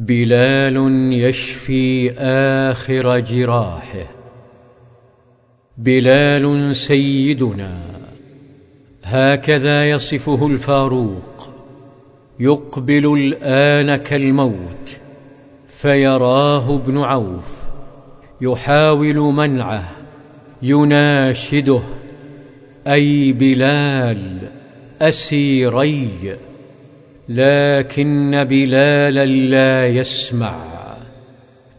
بلال يشفي آخر جراحه. بلال سيدنا هكذا يصفه الفاروق. يقبل الآن كالموت فيراه ابن عوف. يحاول منعه يناشده. أي بلال أسيري. لكن بلالا لا يسمع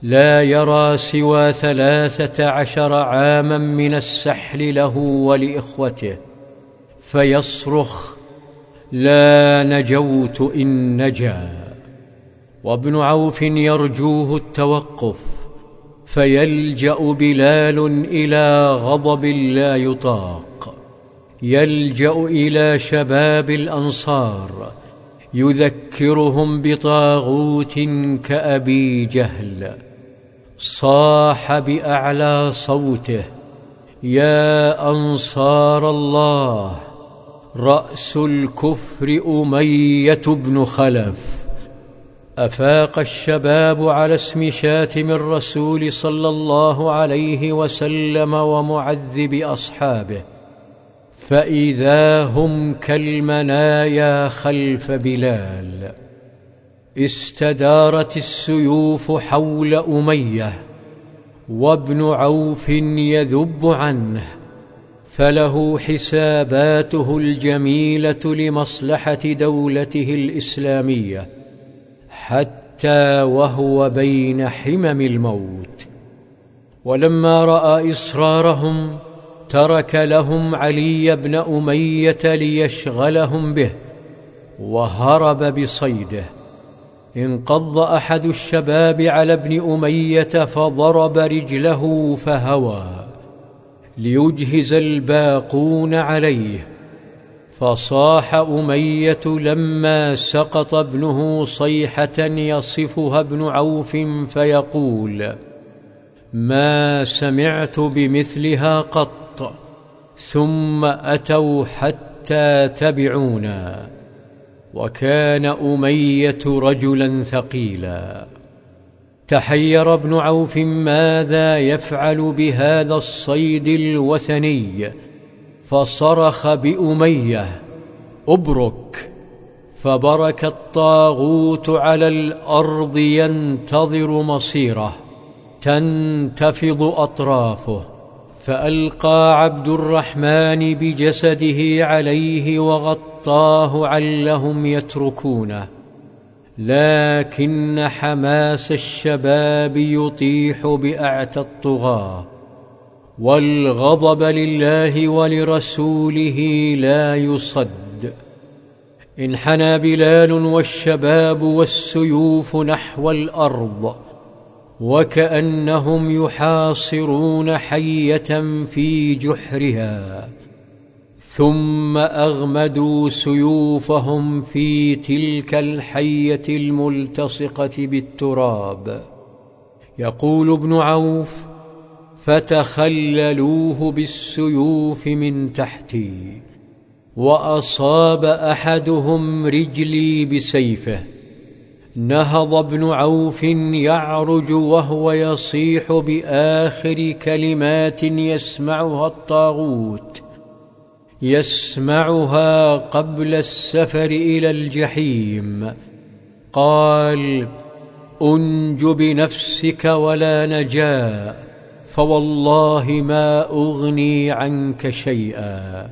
لا يرى سوى ثلاثة عشر عاما من السحل له ولإخوته فيصرخ لا نجوت إن نجا. وابن عوف يرجوه التوقف فيلجأ بلال إلى غضب لا يطاق يلجأ إلى شباب الأنصار يذكرهم بطاغوت كأبي جهل صاح بأعلى صوته يا أنصار الله رأس الكفر أمية بن خلف. أفاق الشباب على اسم شاتم الرسول صلى الله عليه وسلم ومعذب أصحابه. فاذا هم كالمنايا خلف بلال استدارت السيوف حول اميه وابن عوف يذب عنه فله حساباته الجميله لمصلحه دولته الاسلاميه حتى وهو بين حمم الموت. ولما راى اصرارهم ترك لهم علي بن أمية ليشغلهم به وهرب بصيده. انقض أحد الشباب على ابن أمية فضرب رجله فهوى ليجهز الباقون عليه. فصاح أمية لما سقط ابنه صيحة يصفها ابن عوف فيقول ما سمعت بمثلها قط ثم أتوا حتى تبعونا وكان أمية رجلا ثقيلا. تحير ابن عوف ماذا يفعل بهذا الصيد الوثني؟ فصرخ بأمية ابرك. فبرك الطاغوت على الأرض ينتظر مصيره تنتفض أطرافه. فألقى عبد الرحمن بجسده عليه وغطاه علهم يتركونه لكن حماس الشباب يطيح بأعتى الطغاة والغضب لله ولرسوله لا يصد. انحنى بلال والشباب والسيوف نحو الأرض وكأنهم يحاصرون حية في جحرها ثم أغمدوا سيوفهم في تلك الحية الملتصقة بالتراب. يقول ابن عوف فتخللوه بالسيوف من تحتي وأصاب أحدهم رجلي بسيفه نهض ابن عوف يعرج وهو يصيح بآخر كلمات يسمعها الطاغوت. يسمعها قبل السفر إلى الجحيم. قال أنج بنفسك ولا نجاه فوالله ما أغني عنك شيئا.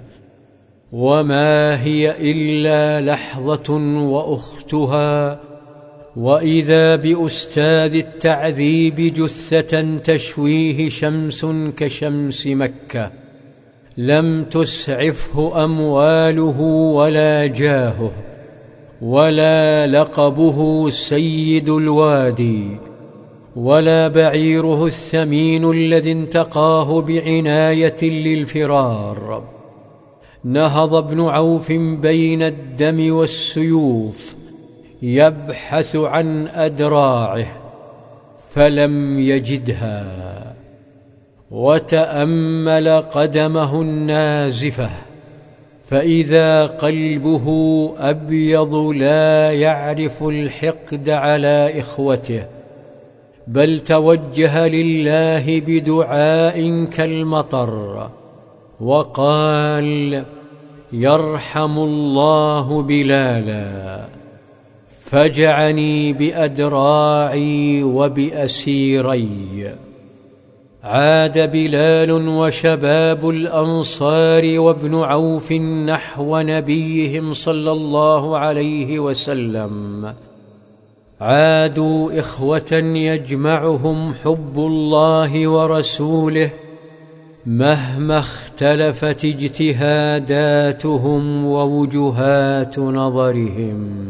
وما هي إلا لحظة وأختها وإذا بأستاذ التعذيب جثة تشويه شمس كشمس مكة لم تسعفه أمواله ولا جاهه ولا لقبه سيد الوادي ولا بعيره الثمين الذي انتقاه بعناية للفرار. نهض ابن عوف بين الدم والسيوف يبحث عن أدراعه فلم يجدها وتأمل قدمه النازفة فإذا قلبه أبيض لا يعرف الحقد على إخوته بل توجه لله بدعاء كالمطر وقال يرحم الله بلالا. فجعني بأدراعي وبأسيري. عاد بلال وشباب الأنصار وابن عوف نحو نبيهم صلى الله عليه وسلم. عادوا إخوة يجمعهم حب الله ورسوله مهما اختلفت اجتهاداتهم ووجهات نظرهم.